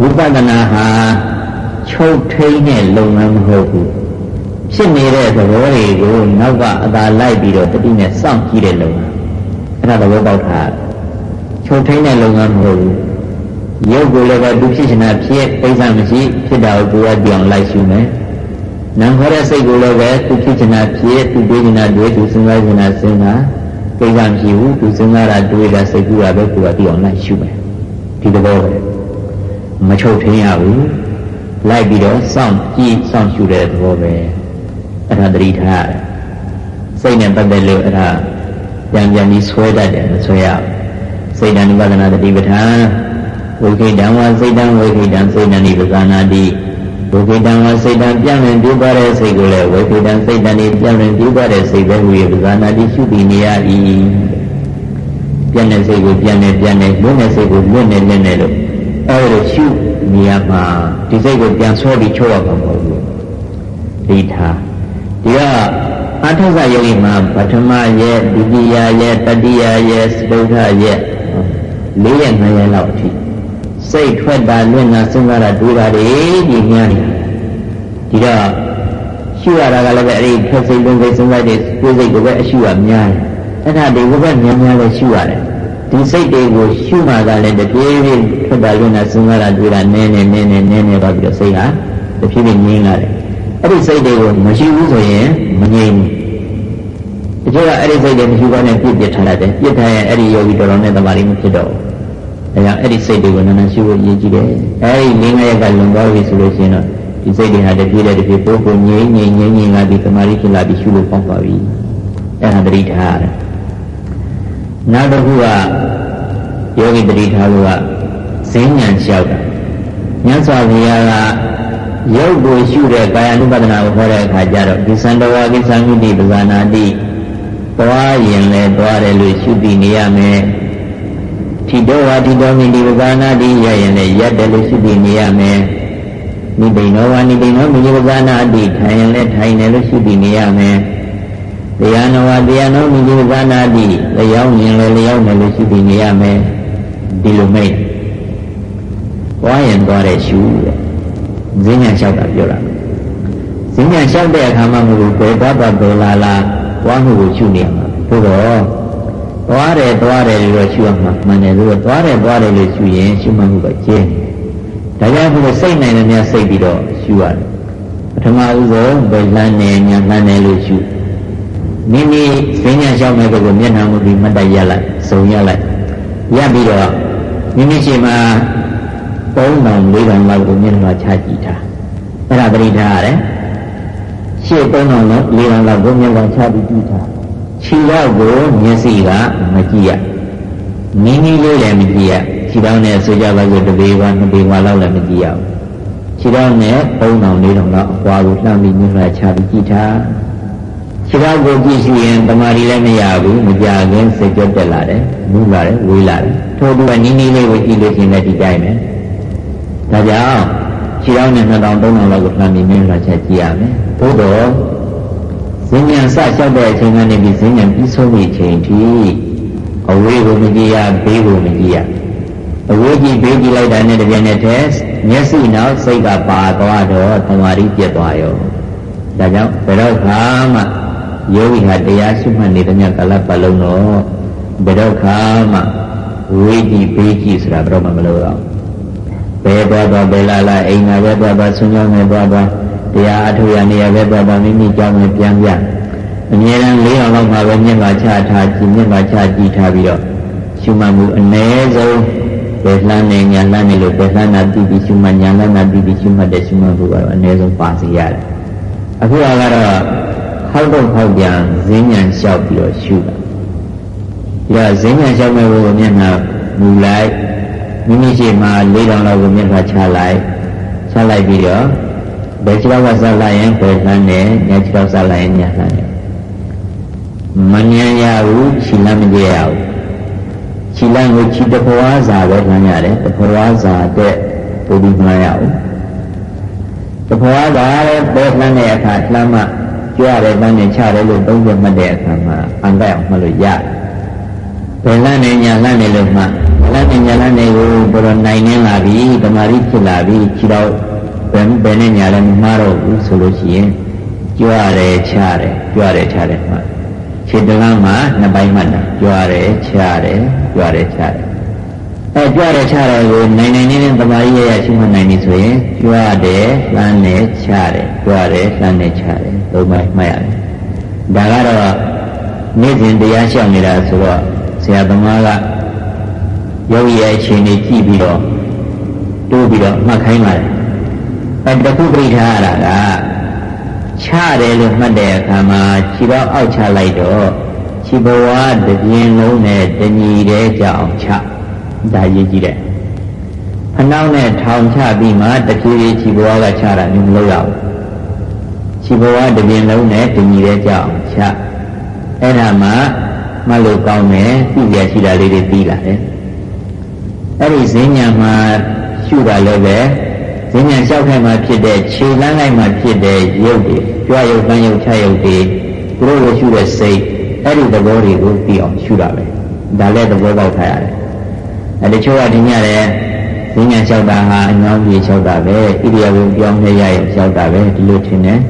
ဝိပဿနာဟာချုပ်ထိန်တဲ့လုပ်ငန်းမဟုတ်ဘူးဖြစ်နေတဲ့သဘောတွေကိုနောက်ကအသာလိုက်ပြီးတော့တတိနဲ့စောင့်ကြည့်တဲ့လုပ်ငန်းအဲ့ဒါသဘောပေါက်တာ ချုပ်ထိန်တဲ့လုပ်ငန်းမဟုတ်ဘူးရုပ်ကိုလည်းပဲသူဖြစ်ချင်တာဖြစ်ပိဿမရှိဖြစ်တာကိုကိုယ်ကပြောင်းလိုက်ရှုမယ်နံခေါ်တဲ့စိတ်ကိုလည်းပဲသူဖြစ်ချင်တာဖြစ်သူတွေးချင်တာတွေးသူစဉ်းစားချင်တာစဉ်းစားပိဿမရှိဘူးသူစဉ်းစားတာတွေးတာစိတ်ကူးတာပဲကိုယ်ကပြောင်းလိုက်ရှုမယ်ဒီသဘောပဲမချုပ်ထိန်ရဘူးလိုက်ပြီးတော့စောင့်ကြည့်စောင့်ရှုတဲ့သဘောပဲအဲ့ဒါသတိထားရတယ်စိတ်နဲ့ပတ်သက်လို့အဲ့ဒါပြန်ပြန်ပြီးဆွဲတတ်တယ်မဆွဲရ စိတ်တဏိပဒနာတတိပဋ္ဌာန်ဝိခိတံဝစိတ်တံဝိခိတံစိတ်တဏိပဇာနာတိဝိခိတံဝစိတ်တံပြန်ရင်ပြုပါတဲ့စိတ်ကိုလည်းဝိခိတံစိတ်တဏိပြန်ရင်ပြုပါတဲ့စိတ်ပဲဟူ၍ပဇာနာတိရှုတည်နေရ၏ပြန်တဲ့စိတ်ကိုပြန်နေပြန်နေလွတ်တဲ့စိတ်ကိုလွတ်နေလွတ်နေလို့အဲလိုရှုနေရမှာဒီစိတ်ကိုပြန်ဆွဲပြီးချိုးရမှာမဟုတ်ဘူးဒီထားဒီကအထုဇယောဂီမှာပထမရဲ့ဒုတိယရဲ့တတိယရဲ့စတုထရဲ့ ၄ရက်၅ရက်လောက်အထိစိတ်ထွက်တာလွင့်တာစဉ်းစားတာတွေးတာတွေဒီညာနေဒီတော့ရှုရတာကလည်းပဲအဲ့ဒီထွက်စိတ်လွင့်စိတ်စဉ်းစားတဲ့ကိုယ်စိတ်ကိုပဲအရှုရများတယ်အဲ့ဒါတွေကိုပဲများများပဲရှုရတယ်ဒီစိတ်တွေကိုရှုမှသာလည်းတပြေးပြေးထွက်တာလွင့်တာစဉ်းစားတာတွေးတာနည်းနည်းနည်းနည်းနည်းနည်းပါပြီးတော့စိတ်ဟာတဖြည်းဖြည်းငြင်းလာတယ်အဲ့ဒီစိတ်တွေကိုမရှိဘူးဆိုရင်မငြိမ်ဘူးတချို့ကအဲ့ဒီစိတ်တွေမရှိဘဲနဲ့ပြစ်ပြစ်ထားလိုက်တယ်ပြစ်ထားရင်အဲ့ဒီယောဂီတော်တော်နဲ့တမာရီမဖြစ်တော့ဘူး ဒါကြောင့်အဲ့ဒီစိတ်တွေကိုနည်းနည်းရှိဖို့ရည်ကြည့်တယ်အဲ့ဒီလေးငါးရက်ကလွန်သွားပြီဆိုလို့ရှိရင်တော့ဒီစိတ်တွေဟာတပြေးတဲ့တပြေးပို့ကိုငြိမ်ငြိမ်ငြိမ်ငြိမ်လာပြီးတမာရီဖြစ်လာပြီးရှုလို့ပေါက်သွားပြီအဲ့ဒါတတိထားရတယ်နောက်တစ်ခုကယောဂီတတိထားလို့ကဈဉ္ဉံလျှောက်တာမြတ်စွာဘုရားကရုပ်ကိုရှုတဲ့ကာယ ानु ပဒနာကိုဟောတဲ့အခါကျတော့ကိသံတဝါကိသံမိတိပဇာနာတိသွားရင်လည်းသွားတယ်လို့ရှုသိနေရမယ် ထိတော်ဝါထိတော်မိတိပဇာနာတိရရင်လည်းရက်တယ်လို့ရှုသိနေရမယ်နိဗ္ဗာန်ဝါနိဗ္ဗာန်မိတိပဇာနာတိထိုင်ရင်လည်းထိုင်တယ်လို့ရှုသိနေရမယ်တရားနဝတရားနောမိတိပဇာနာတိလျောင်းရင်လည်းလျောင်းတယ်လို့ရှုသိနေရမယ်ဒီလိုမိတ်သွားရင်သွားတယ်ရှုတဲ့ဈဉ္ညာလျှောက်တာပြောတာဈဉ္ညာလျှောက်တဲ့အခါမှမဟုတ်ဘယ်တော့တော့ဘယ်လာလာသွားမှုကိုရှုနေရမှာသို့တော့ သွားတယ်သွားတယ်လို့ရှုရမှာမှန်တယ်လို့သွားတယ်သွားတယ်လို့ရှုရင်ရှုမှမှုကကျင်းဒါကြောင့်ဘုရားစိတ်နိုင်တယ်များစိတ်ပြီးတော့ရှုရတယ်ပထမဦးဆုံးဘယ်လန်းနေညာလန်းနေလို့ရှုမိမိဈဉ္ညာလျှောက်မဲ့ကိုမျက်နှာမူပြီးမတ်တက်ရလိုက်စုံရလိုက်ရပြီးတော့မိမိရှိမှ3000 4000လောက်ကိုမျက်နှာချကြည့်ထားအဲ့ဒါပရိဒါရတယ်ရှေ့3000လောက်4000လောက်ကိုမျက်နှာချပြီးကြည့်ထား ခြေတော့ကိုမျက်စိကမကြည့်ရနင်းနည်းလေးလည်းမကြည့်ရခြေတော့နဲ့ဆိုကြပါစို့တပေဝါနှစ်ပေဝါလောက်လည်းမကြည့်ရဘူးခြေတော့နဲ့3000 4000လောက်အကွာကိုလှမ်းပြီးမျက်နှာချပြီးကြည့်ထားခြေတော့ကိုကြည့်ရှိရင်တမာရီလည်းမရဘူးမကြခင်စိတ်ကြက်တက်လာတယ်မူလာတယ်ဝေးလာတယ်ထို့တူကနင်းနည်းလေးကိုကြည့်လို့ရှိရင်လည်းဒီတိုင်းပဲဒါကြောင့်ခြေတော်နဲ့2000 3000လောက်ကိုလှမ်းပြီးမင်းလာချက်ကြည့်ရမယ်ဘုဒ္ဓ ဇင်းညာစလျှောက်တဲ့အချိန်ကနေပြီးဇင်းညာပြီးဆုံးတဲ့အချိန်ထိအဝေးကိုမကြည့်ရဘေးကိုမကြည့်ရအဝေးကြည့်ဘေးကြည့်လိုက်တာနဲ့တပြိုင်နက်တည်းမျက်စိနောက်စိတ်ကပါသွားတော့သမာဓိပြတ်သွားရောဒါကြောင့်ဘယ်တော့ခါမှယောဂီဟာတရားရှိမှတ်နေတဲ့ညကာလပတ်လုံးတော့ဘယ်တော့ခါမှဝေးကြည့်ဘေးကြည့်ဆိုတာဘယ်တော့မှမလုပ်တော့ဘယ်သွားသွားဘယ်လာလာအိမ်မှာပဲသွားသွားဆွမ်းကြောင်းနဲ့သွားသွား တရားအထုရနေရပဲသွားသွားမိမိကြောင်းနဲ့ပြန်ပြန်အမြဲတမ်း၄အောင်လောက်မှာပဲမျက်မှချထားကြည့်မျက်မှချကြည့်ထားပြီးတော့ရှုမှတ်မှုအ ਨੇ ဆုံးဘယ်လှမ်းနေညာလှမ်းနေလို့ဘယ်လှမ်းနာပြီးပြီးရှုမှတ်ညာလှမ်းနာပြီးပြီးရှုမှတ်တဲ့ရှုမှတ်မှုကတော့အ ਨੇ ဆုံးပါစီရတယ်အခုကတော့ဟောက်တော့ဟောက်ပြန်ဈဉ္ညာလျှောက်ပြီးတော့ရှုတာဒါဈဉ္ညာလျှောက်မဲ့ဘုရားမျက်နှာမူလိုက်မိမိရှိမှ၄တောင်လောက်ကိုမျက်နှာချလိုက်ချလိုက်ပြီးတော့ ဘယ်ခြေထောက်ကဆက်လိုက်ရင်ဘယ်လှမ်းတယ်ညခြေထောက်ဆက်လိုက်ရင်ညလှမ်းတယ်မမြင်ရဘူးခြေလမ်းမကြရဘူးခြေလမ်းကိုခြေတဖွာစာပဲလှမ်းရတယ်တဖွာစာတဲ့ပုံပြီးမှရအောင်တဖွာစာတဲ့ဘယ်လှမ်းတဲ့အခါလှမ်းမှကြွရတယ်လှမ်းနေချတယ်လို့သုံးပြမှတ်တဲ့အခါမှာအံတိုက်အောင်မှတ်လို့ရတယ်ဘယ်လှမ်းနေညာလှမ်းနေလို့မှလမ်းနဲ့ညာလမ်းတွေကိုတော်တော်နိုင်နေလာပြီတမာရီဖြစ်လာပြီခြေတော့ ဘယ်ဘယ်နဲ့ညာလည်းမမှားတော့ဘူးဆိုလို့ရှိရင်ကြွရတယ်ချရတယ်ကြွရတယ်ချရတယ်မှာခြေတလမ်းမှာနှစ်ပိုင်းမှတ်တာကြွရတယ်ချရတယ်ကြွရတယ်ချရတယ်အဲကြွရတယ်ချရတယ်ကိုနိုင်နိုင်နေတဲ့တမာရီရရရှိမှနိုင်ပြီဆိုရင်ကြွရတယ်လှမ်းနဲ့ချရတယ်ကြွရတယ်လှမ်းနဲ့ချရတယ်သုံးပိုင်းမှတ်ရတယ်ဒါကတော့နေ့စဉ်တရားရှောင်နေတာဆိုတော့ဆရာသမားကယောဂီရဲ့အခြေအနေကြည့်ပြီးတော့တိုးပြီးတော့မှတ်ခိုင်းပါတယ် အဲတခုပြိထားရတာကချတယ်လို့မှတ်တဲ့အခါမှာခြေတော့အောက်ချလိုက်တော့ခြေဘဝတပြင်းလုံးနဲ့တညီတဲ့ကြောင်ချဒါရေးကြည့်တယ်ဖနှောင်းနဲ့ထောင်ချပြီးမှတဖြည်းဖြည်းခြေဘဝကချတာမျိုးမလုပ်ရဘူးခြေဘဝတပြင်းလုံးနဲ့တညီတဲ့ကြောင်ချအဲ့ဒါမှမှတ်လို့ကောင်းတယ်သိရရှိတာလေးတွေပြီးလာတယ်အဲ့ဒီဈဉ္ညာမှာရှုတာလည်းပဲ ဈဉ္ညာလျှောက်ခိုင်းမှာဖြစ်တဲ့ခြေလမ်းလိုက်မှာဖြစ်တဲ့ရုပ်တွေကြွားရုပ်ပန်းရုပ်ချရုပ်တွေသူတို့ကိုရှုတဲ့စိတ်အဲ့ဒီသဘောတွေကိုသိအောင်ရှုတာပဲဒါလည်းသဘောပေါက်ထားရတယ်အဲတချို့ကဒီညတဲ့ဈဉ္ညာလျှောက်တာဟာအညောင်းကြီးလျှောက်တာပဲဣရိယာပုပြောင်းလဲရရလျှောက်တာပဲဒီလိုထင်တယ်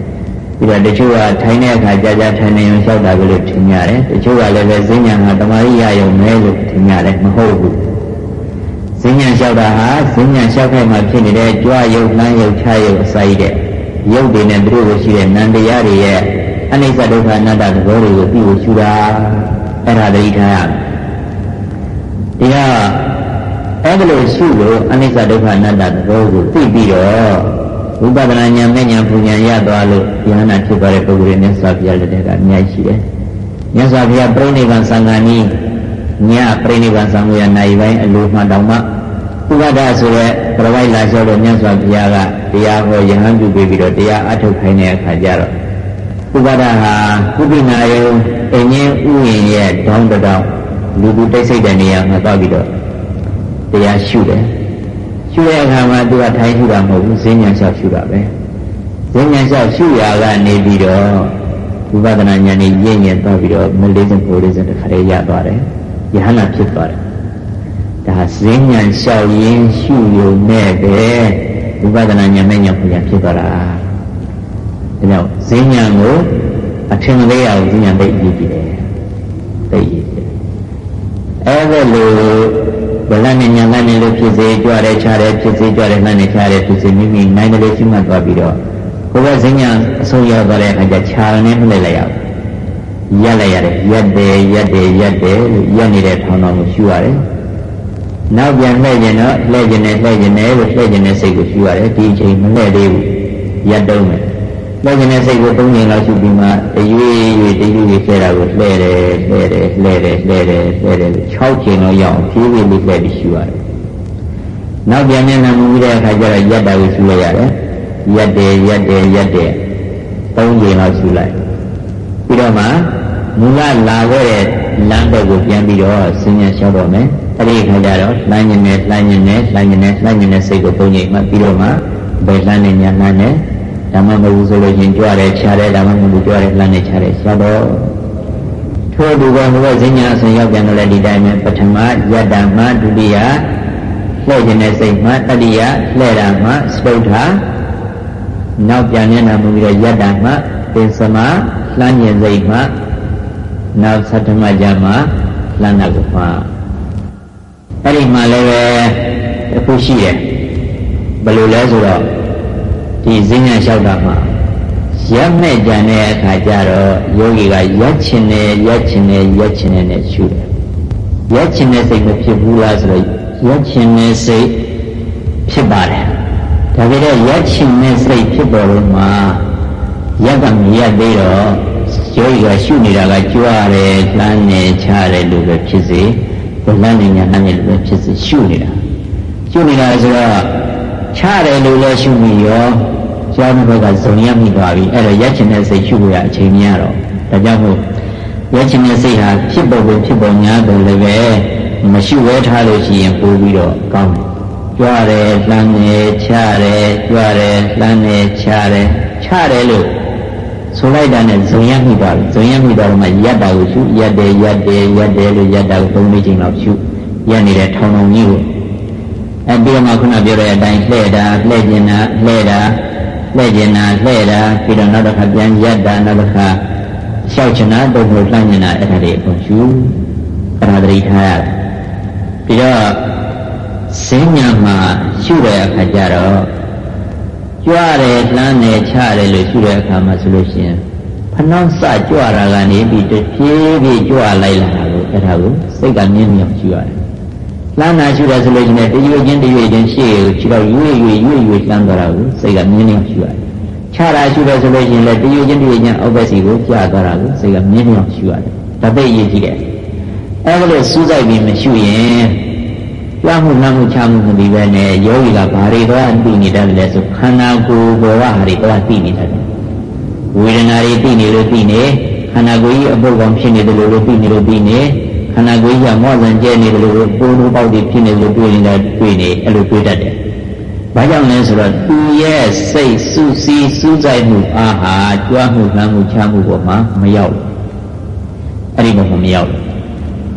ပြီးတော့တချို့ကထိုင်တဲ့အခါကြာကြာထိုင်နေရင်လျှောက်တာပဲလို့ထင်ကြတယ်တချို့ကလည်းပဲဈဉ္ညာဟာတမာရိယယုံမဲလို့ထင်ကြတယ်မဟုတ်ဘူး ဈဉ္ညာလျှောက်တာဟာဈဉ္ညာလျှောက်ခိုက်မှဖြစ်နေတဲ့ကြွားရုပ်နှမ်းရုပ်ခြားရုပ်အစာရတဲ့ရုပ်တွေနဲ့သူတို့ကိုရှိတဲ့နံတရားတွေရဲ့အနိစ္စဒုက္ခအနတ္တသဘောတွေကိုပြီးကိုရှုတာအဲ့ဒါတတိထားရမယ်ဒီကအဲ့ဒါလို့ရှုလို့အနိစ္စဒုက္ခအနတ္တသဘောကိုသိပြီးတော့ဝိပဿနာဉာဏ်မဲ့ဉာဏ်ပူဉာဏ်ရသွားလို့ဉာဏ်နာဖြစ်သွားတဲ့ပုဂ္ဂိုလ်ရဲ့မြတ်စွာဘုရားလက်ထက်ကအများကြီးရှိတယ်မြတ်စွာဘုရားပြိဋိဘံသံဃာနီးည ပြိဋိဘံသံဃာနိုင်ပိုင်းအလိုမှတောင်မှဥပဒဆိုရဲပြပိုက်လာလျှောက်လို့မြတ်စွာဘုရားကတရားဟောယဟန်ပြုပြီးပြီးတော့တရားအထုတ်ခိုင်းတဲ့အခါကျတော့ဥပဒဟာကုပိနာယုံအင်းင်းဥယျင်ရဲ့တောင်းတောင်းလူလူတိတ်ဆိတ်တဲ့နေရာမှာသွားပြီးတော့တရားရှုတယ်ရှုတဲ့အခါမှာသူကထိုင်ရှုတာမဟုတ်ဘူးဈဉ္ဉံလျှောက်ရှုတာပဲဈဉ္ဉံလျှောက်ရှုရာကနေပြီးတော့ဝိပဿနာဉာဏ်ကြီးရင့်ရင်သွားပြီးတော့မလေးစင်ကိုလေးစင်တစ်ခါလေးရသွားတယ် ယဟနာဖြစ်သွားတယ်ဒါဈဉ္ဉံလျှောက်ရင်းရှုရုံနဲ့ပဲဝိပဿနာဉာဏ်မဲ့ဉာဏ်ပညာဖြစ်သွားတာဒါကြောင့်ဈဉ္ဉံကိုအထင်မသေးအောင်ဈဉ္ဉံသိပြီးပြီတယ်သိရအဲ့ဒါလို့ဘလနဲ့ညာနဲ့လို့ဖြစ်စေကြွရဲချရဲဖြစ်စေကြွရဲနဲ့ချရဲဖြစ်စေမိမိနိုင်တယ်လို့ရှိမှသွားပြီးတော့ကိုယ်ကဈဉ္ညာအဆုံးရောက်သွားတဲ့အခါကျခြာနဲ့မလဲလိုက်ရဘူး ရက်လိုက်ရတယ်ရက်တယ်ရက်တယ်ရက်တယ်လို့ရက်နေတဲ့ထောင်းတော်ကိုရှူရတယ်နောက်ပြန်လှည့်ကျင်တော့လှည့်ကျင်တယ်လှည့်ကျင်တယ်လို့လှည့်ကျင်တဲ့စိတ်ကိုရှူရတယ်ဒီအချိန်မလှည့်သေးဘူးရက်တုံးမယ်လှည့်ကျင်တဲ့စိတ်ကို၃ချိန်လောက်ရှူပြီးမှတရွေ့ရွေ့တရွေ့ရွေ့ဆဲတာကိုလှည့်တယ်လှည့်တယ်လှည့်တယ်လှည့်တယ်လှည့်တယ်6ချိန်လောက်ရအောင်ဖြည်းဖြည်းလေးလှည့်ပြီးရှူရတယ်နောက်ပြန်မျက်နှာမူပြီးတဲ့အခါကျတော့ရက်တာကိုရှူလိုက်ရတယ်ရက်တယ်ရက်တယ်ရက်တယ်၃ချိန်လောက်ရှူလိုက် ပြီးတော့မှမူလလာခဲ့တဲ့လမ်းဘက်ကိုပြန်ပြီးတော့စဉ်းဉဏ်လျှောက်တော့မယ်အဲ့ဒီခါကျတော့လှမ်းညင်နဲ့လှမ်းညင်နဲ့လှမ်းညင်နဲ့လှမ်းညင်နဲ့စိတ်ကိုပုံချိန်မှပြီးတော့မှဘယ်လှမ်းနဲ့ညာလှမ်းနဲ့ဓမ္မမဟုတ်ဆိုလို့ချင်းကြွရဲခြားရဲဓမ္မမဟုတ်ကြွရဲလှမ်းနဲ့ခြားရဲလျှောက်တော့ထို့သူကဘုရားဈဉ္ညာအစဉ်ရောက်ပြန်တော့လည်းဒီတိုင်းပဲပထမယတ္တမဒုတိယလှည့်ခြင်းနဲ့စိတ်မှတတိယလှည့်တာမှစတုထာနောက်ပြန်မျက်နှာမူပြီးတော့ယတ္တမှပင်စမ လှမ်းညင်စိတ်မှနောက်သတ္တမကြမှာလှမ်းတာကိုမှာအဲ့ဒီမှာလည်းပဲအခုရှိတယ်ဘယ်လိုလဲဆိုတော့ဒီဈဉ္ညာလျှောက်တာမှာရက်မဲ့ကြံတဲ့အခါကျတော့ယောဂီကရက်ချင်တယ်ရက်ချင်တယ်ရက်ချင်တယ်နဲ့ရှုတယ်ရက်ချင်တဲ့စိတ်မဖြစ်ဘူးလားဆိုတော့ရက်ချင်တဲ့စိတ်ဖြစ်ပါတယ်ဒါပေမဲ့ရက်ချင်တဲ့စိတ်ဖြစ်ပေါ်လို့မှရက်ကမရက်သေးတော့ ယောဂီကရှုနေတာကကြွရတယ်လှမ်းနေချတယ်လို့ပဲဖြစ်စေဘလန်းနေညာနှမ်းနေလို့ပဲဖြစ်စေရှုနေတာရှုနေတာဆိုတော့ချတယ်လို့လည်းရှုမိရောကျောင်းဘက်ကဇုံရမိသွားပြီအဲ့တော့ရက်ချင်တဲ့စိတ်ရှုဖို့ရအချိန်မရတော့ဒါကြောင့်မို့ရက်ချင်တဲ့စိတ်ဟာဖြစ်ပေါ်ဖို့ဖြစ်ပေါ်များတယ်လည်းပဲမရှုဝဲထားလို့ရှိရင်ပို့ပြီးတော့ကောင်းတယ်ကြွတယ်လှမ်းနေချတယ်ကြွတယ်လှမ်းနေချတယ်ချတယ်လို့ ဆိုလိုက်တာနဲ့ဇုံရမိသွားပြီဇုံရမိသွားတော့မှရက်တာကိုရှုရက်တယ်ရက်တယ်ရက်တယ်လို့ရက်တာကိုသုံးလေးချိန်လောက်ရှုရက်နေတဲ့ထောင်ထောင်ကြီးကိုအဲပြီးတော့မှခုနပြောတဲ့အတိုင်းလှဲ့တာလှဲ့ကျင်တာလှဲ့တာလှဲ့ကျင်တာလှဲ့တာပြီးတော့နောက်တစ်ခါပြန်ရက်တာနောက်တစ်ခါလျှောက်ချင်တာတုတ်လို့လှမ်းကျင်တာအဲ့ဒါတွေအကုန်ရှုအဲ့ဒါတတိထားရတယ်ပြီးတော့စဉ္ညာမှာရှုတဲ့အခါကျတော့ ကြွတယ်လှမ်းတယ်ချတယ်လို့ရှုတဲ့အခါမှာဆိုလို့ရှိရင်ဖနှောင်းစကြွတာကနေပြီးတဖြည်းဖြည်းကြွလိုက်လာတာကိုအဲ့ဒါကိုစိတ်ကမြင်မြင်ရှုရတယ်လမ်းနာရှုတာဆိုလို့ရှိရင်တရွေ့ချင်းတရွေ့ချင်းရှေ့ကိုခြေတော့ရွေ့ရွေ့ရွေ့ရွေ့လမ်းသွားတာကိုစိတ်ကမြင်းနေအောင်ရှုရတယ်ခြားတာရှုတယ်ဆိုလို့ရှိရင်လည်းတရွေ့ချင်းတရွေ့ချင်းအောက်ဘက်စီကိုကြာသွားတာကိုစိတ်ကမြင်းနေအောင်ရှုရတယ်ဒါသိအရေးကြီးတယ်အဲ့ဒါလို့စူးစိုက်ပြီးမရှုရင် ကြွမှုနှမှုချမှုမပြီးပဲနဲ့ယောဂီကဘာတွေတော့သိနေတယ်လဲဆိုခန္ဓာကိုယ်ဘောကဟာတွေတော့သိနေတယ်ဝေဒနာတွေသိနေလို့သိနေခန္ဓာကိုယ်ကြီးအပုပ်ကောင်ဖြစ်နေတယ်လို့သိနေလို့သိနေခန္ဓာကိုယ်ကြီးကမောဇံကျဲနေတယ်လို့ပုံလို့ပေါက်တွေဖြစ်နေလို့တွေ့နေတာတွေ့နေအဲ့လိုတွေ့တတ်တယ်။ဘာကြောင့်လဲဆိုတော့သူရဲ့စိတ်စူးစီးစူးစိုက်မှုအားဟာကြွားမှုလမ်းမှုချမှုပေါ်မှာမရောက်ဘူး။အဲ့ဒီပေါ်မှာမရောက်ဘူး။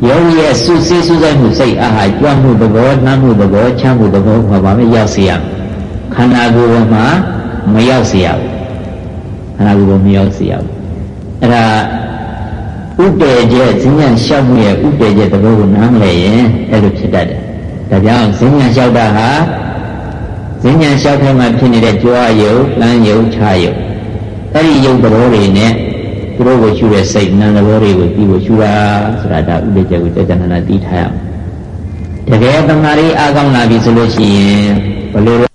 ယောဂီရဲ့စူးစီးစူးစိုက်မှုစိတ်အားဟာကြွားမှုသဘောလမ်းမှုသဘောချမှုသဘောမှာပါမရောက်စေရ။ခန္ဓာကိုယ်ပေါ်မှာမရောက်စေရဘူး။ခန္ဓာကိုယ်ပေါ်မရောက်စေရဘူး။အဲ့ဒါဥပ္ပေကျဇဉ္ညာလျှောက်မှုရဲ့ဥပ္ပေကျသဘောကိုနားမလဲရင်အဲ့လိုဖြစ်တတ်တယ်။ဒါကြောင့်ဇဉ္ညာလျှောက်တာဟာဇဉ္ညာလျှောက်ထဲမှာဖြစ်နေတဲ့ကြွားယုတ်၊လမ်းယုတ်၊ခြားယုတ်အဲ့ဒီယုတ်သဘောတွေနဲ့ သူတို့ကိုရှုတဲ့စိတ်နာမ်သဘောတွေကိုပြီးကိုရှုတာဆိုတာဒါဥပ္ပေကျကိုကြာကြာနာနာသိထားရအောင်။တကယ်တမာရီအားကောင်းလာပြီဆိုလို့ရှိရင်ဘယ်လို